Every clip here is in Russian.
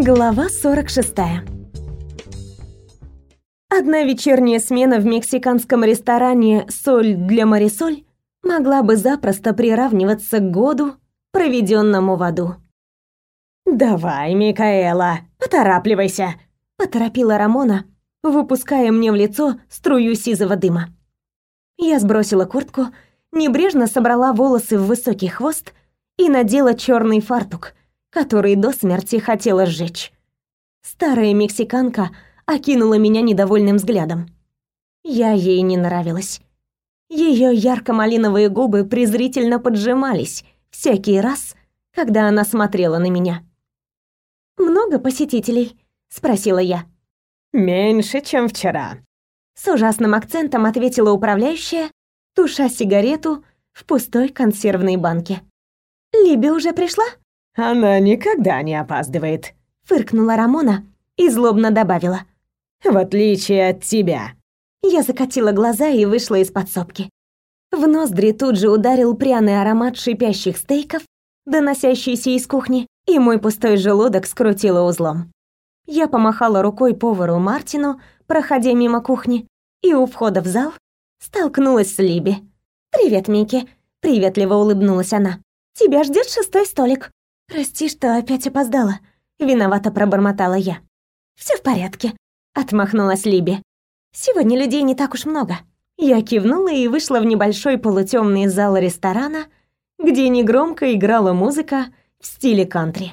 Глава 46. Одна вечерняя смена в мексиканском ресторане «Соль для Марисоль» могла бы запросто приравниваться к году, проведенному в аду. «Давай, Микаэла, поторапливайся!» — поторопила Рамона, выпуская мне в лицо струю сизого дыма. Я сбросила куртку, небрежно собрала волосы в высокий хвост и надела черный фартук, который до смерти хотела сжечь. Старая мексиканка окинула меня недовольным взглядом. Я ей не нравилась. Ее ярко-малиновые губы презрительно поджимались всякий раз, когда она смотрела на меня. «Много посетителей?» — спросила я. «Меньше, чем вчера», — с ужасным акцентом ответила управляющая, туша сигарету в пустой консервной банке. «Либи уже пришла?» «Она никогда не опаздывает», — фыркнула Рамона и злобно добавила. «В отличие от тебя». Я закатила глаза и вышла из подсобки. В ноздри тут же ударил пряный аромат шипящих стейков, доносящийся из кухни, и мой пустой желудок скрутило узлом. Я помахала рукой повару Мартину, проходя мимо кухни, и у входа в зал столкнулась с Либи. «Привет, Микки», — приветливо улыбнулась она. «Тебя ждет шестой столик». «Прости, что опять опоздала», — виновато пробормотала я. Все в порядке», — отмахнулась Либи. «Сегодня людей не так уж много». Я кивнула и вышла в небольшой полутемный зал ресторана, где негромко играла музыка в стиле кантри.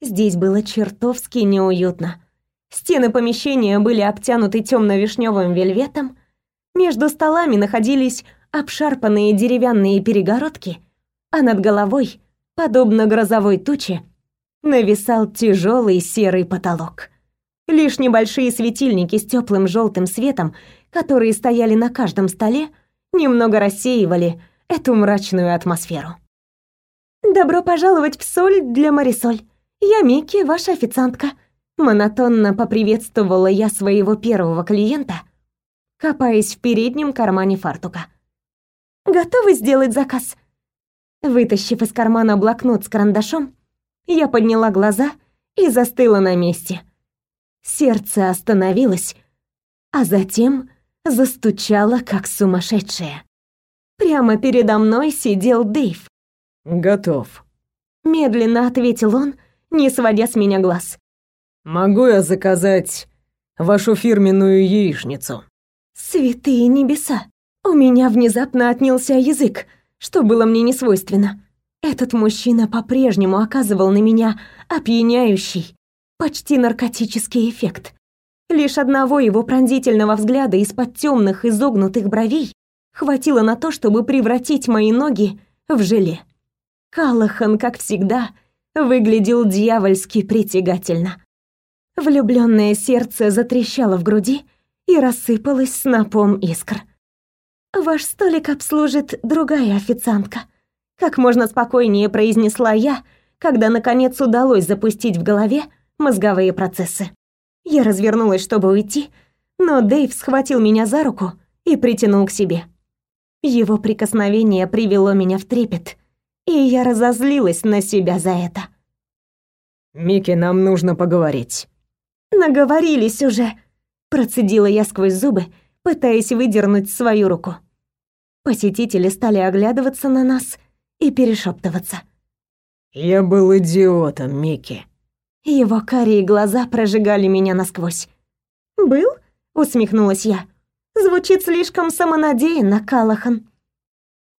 Здесь было чертовски неуютно. Стены помещения были обтянуты темно-вишневым вельветом, между столами находились обшарпанные деревянные перегородки, а над головой подобно грозовой туче, нависал тяжелый серый потолок. Лишь небольшие светильники с теплым желтым светом, которые стояли на каждом столе, немного рассеивали эту мрачную атмосферу. «Добро пожаловать в соль для Марисоль. Я Микки, ваша официантка», монотонно поприветствовала я своего первого клиента, копаясь в переднем кармане фартука. «Готовы сделать заказ?» Вытащив из кармана блокнот с карандашом, я подняла глаза и застыла на месте. Сердце остановилось, а затем застучало, как сумасшедшее. Прямо передо мной сидел Дэйв. «Готов», — медленно ответил он, не сводя с меня глаз. «Могу я заказать вашу фирменную яичницу?» «Святые небеса! У меня внезапно отнялся язык что было мне не свойственно. Этот мужчина по-прежнему оказывал на меня опьяняющий, почти наркотический эффект. Лишь одного его пронзительного взгляда из-под темных изогнутых бровей хватило на то, чтобы превратить мои ноги в желе. Калахан, как всегда, выглядел дьявольски притягательно. Влюбленное сердце затрещало в груди и рассыпалось снопом искр. «Ваш столик обслужит другая официантка», как можно спокойнее произнесла я, когда наконец удалось запустить в голове мозговые процессы. Я развернулась, чтобы уйти, но Дэйв схватил меня за руку и притянул к себе. Его прикосновение привело меня в трепет, и я разозлилась на себя за это. «Микки, нам нужно поговорить». «Наговорились уже», — процедила я сквозь зубы, пытаясь выдернуть свою руку. Посетители стали оглядываться на нас и перешептываться. «Я был идиотом, Микки». Его карие глаза прожигали меня насквозь. «Был?» — усмехнулась я. «Звучит слишком самонадеянно, Калахан».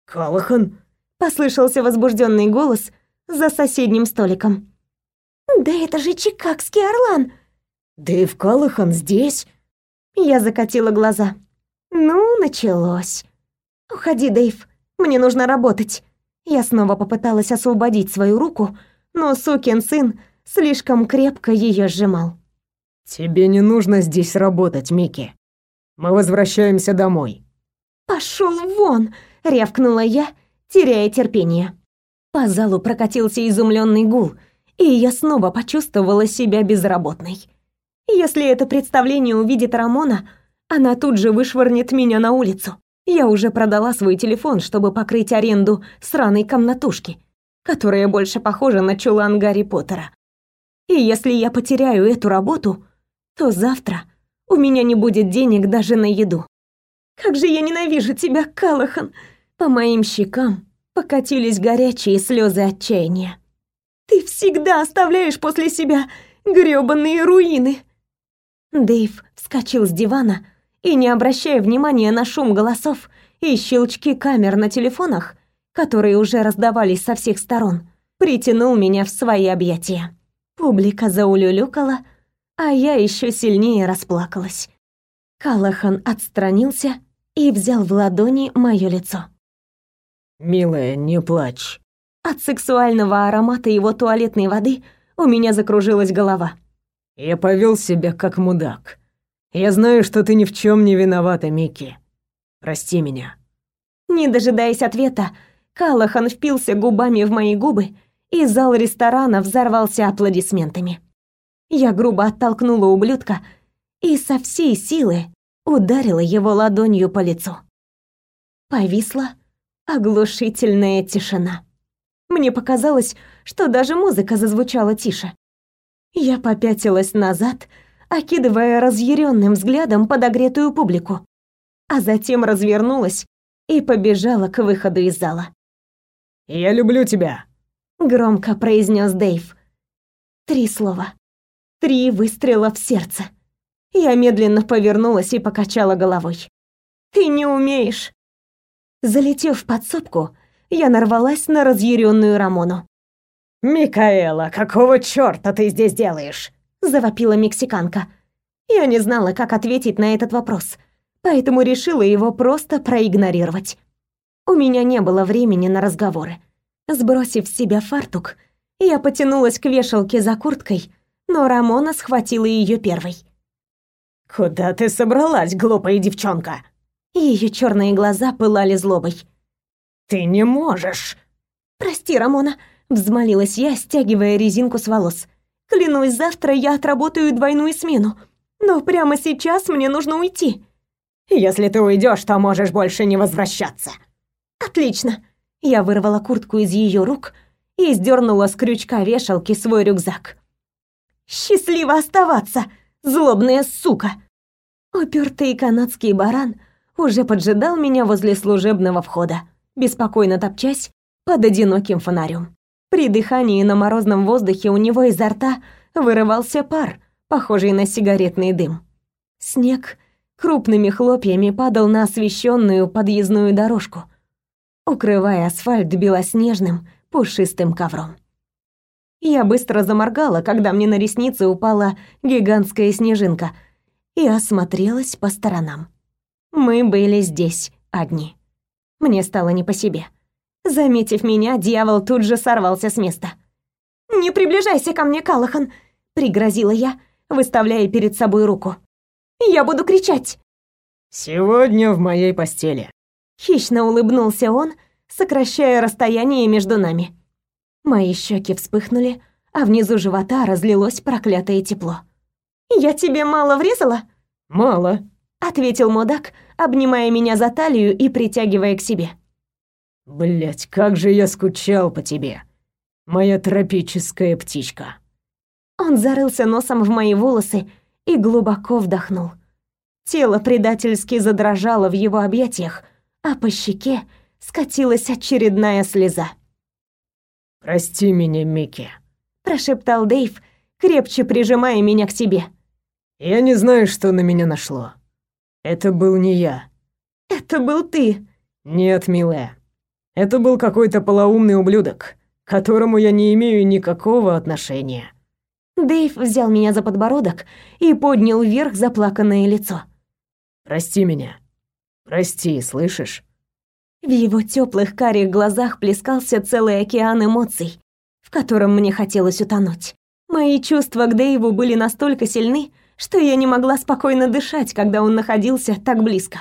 «Калахан?» — послышался возбужденный голос за соседним столиком. «Да это же Чикагский орлан!» «Дэйв Калахан здесь?» Я закатила глаза. «Ну, началось». «Уходи, Дэйв, мне нужно работать». Я снова попыталась освободить свою руку, но сукин сын слишком крепко ее сжимал. «Тебе не нужно здесь работать, Микки. Мы возвращаемся домой». «Пошел вон!» — рявкнула я, теряя терпение. По залу прокатился изумленный гул, и я снова почувствовала себя безработной. Если это представление увидит Рамона, она тут же вышвырнет меня на улицу. Я уже продала свой телефон, чтобы покрыть аренду сраной комнатушки, которая больше похожа на чулан Гарри Поттера. И если я потеряю эту работу, то завтра у меня не будет денег даже на еду. Как же я ненавижу тебя, Калахан! По моим щекам покатились горячие слезы отчаяния. Ты всегда оставляешь после себя грёбаные руины. Дэйв вскочил с дивана и, не обращая внимания на шум голосов и щелчки камер на телефонах, которые уже раздавались со всех сторон, притянул меня в свои объятия. Публика заулюлюкала, а я еще сильнее расплакалась. Калахан отстранился и взял в ладони мое лицо. «Милая, не плачь». От сексуального аромата его туалетной воды у меня закружилась голова. «Я повел себя как мудак. Я знаю, что ты ни в чем не виновата, Микки. Прости меня». Не дожидаясь ответа, Калахан впился губами в мои губы, и зал ресторана взорвался аплодисментами. Я грубо оттолкнула ублюдка и со всей силы ударила его ладонью по лицу. Повисла оглушительная тишина. Мне показалось, что даже музыка зазвучала тише. Я попятилась назад, окидывая разъяренным взглядом подогретую публику, а затем развернулась и побежала к выходу из зала. «Я люблю тебя», — громко произнес Дэйв. Три слова. Три выстрела в сердце. Я медленно повернулась и покачала головой. «Ты не умеешь!» Залетев в подсобку, я нарвалась на разъяренную Рамону. «Микаэла, какого чёрта ты здесь делаешь?» — завопила мексиканка. Я не знала, как ответить на этот вопрос, поэтому решила его просто проигнорировать. У меня не было времени на разговоры. Сбросив с себя фартук, я потянулась к вешалке за курткой, но Рамона схватила ее первой. «Куда ты собралась, глупая девчонка?» Ее черные глаза пылали злобой. «Ты не можешь!» «Прости, Рамона», — взмолилась я, стягивая резинку с волос. «Клянусь, завтра я отработаю двойную смену, но прямо сейчас мне нужно уйти». «Если ты уйдешь, то можешь больше не возвращаться». «Отлично». Я вырвала куртку из ее рук и сдернула с крючка вешалки свой рюкзак. «Счастливо оставаться, злобная сука!» Упертый канадский баран уже поджидал меня возле служебного входа, беспокойно топчась под одиноким фонарем. При дыхании на морозном воздухе у него изо рта вырывался пар, похожий на сигаретный дым. Снег крупными хлопьями падал на освещенную подъездную дорожку, укрывая асфальт белоснежным пушистым ковром. Я быстро заморгала, когда мне на ресницы упала гигантская снежинка, и осмотрелась по сторонам. Мы были здесь одни. Мне стало не по себе. Заметив меня, дьявол тут же сорвался с места. «Не приближайся ко мне, Калахан!» — пригрозила я, выставляя перед собой руку. «Я буду кричать!» «Сегодня в моей постели!» Хищно улыбнулся он, сокращая расстояние между нами. Мои щеки вспыхнули, а внизу живота разлилось проклятое тепло. «Я тебе мало врезала?» «Мало», — ответил мудак, обнимая меня за талию и притягивая к себе. Блять, как же я скучал по тебе, моя тропическая птичка. Он зарылся носом в мои волосы и глубоко вдохнул. Тело предательски задрожало в его объятиях, а по щеке скатилась очередная слеза. «Прости меня, Микки», — прошептал Дэйв, крепче прижимая меня к себе. «Я не знаю, что на меня нашло. Это был не я». «Это был ты». «Нет, милая. Это был какой-то полоумный ублюдок, к которому я не имею никакого отношения. Дэйв взял меня за подбородок и поднял вверх заплаканное лицо. Прости меня. Прости, слышишь? В его теплых карих глазах плескался целый океан эмоций, в котором мне хотелось утонуть. Мои чувства к Дэйву были настолько сильны, что я не могла спокойно дышать, когда он находился так близко.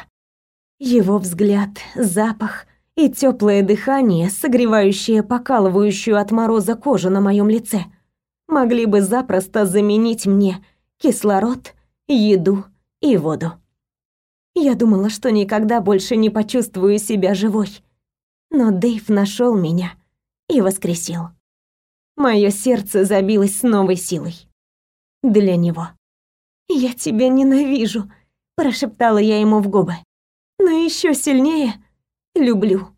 Его взгляд, запах, и теплое дыхание, согревающее покалывающую от мороза кожу на моем лице, могли бы запросто заменить мне кислород, еду и воду. Я думала, что никогда больше не почувствую себя живой. Но Дэйв нашел меня и воскресил. Мое сердце забилось с новой силой. Для него. «Я тебя ненавижу», — прошептала я ему в губы. «Но еще сильнее люблю».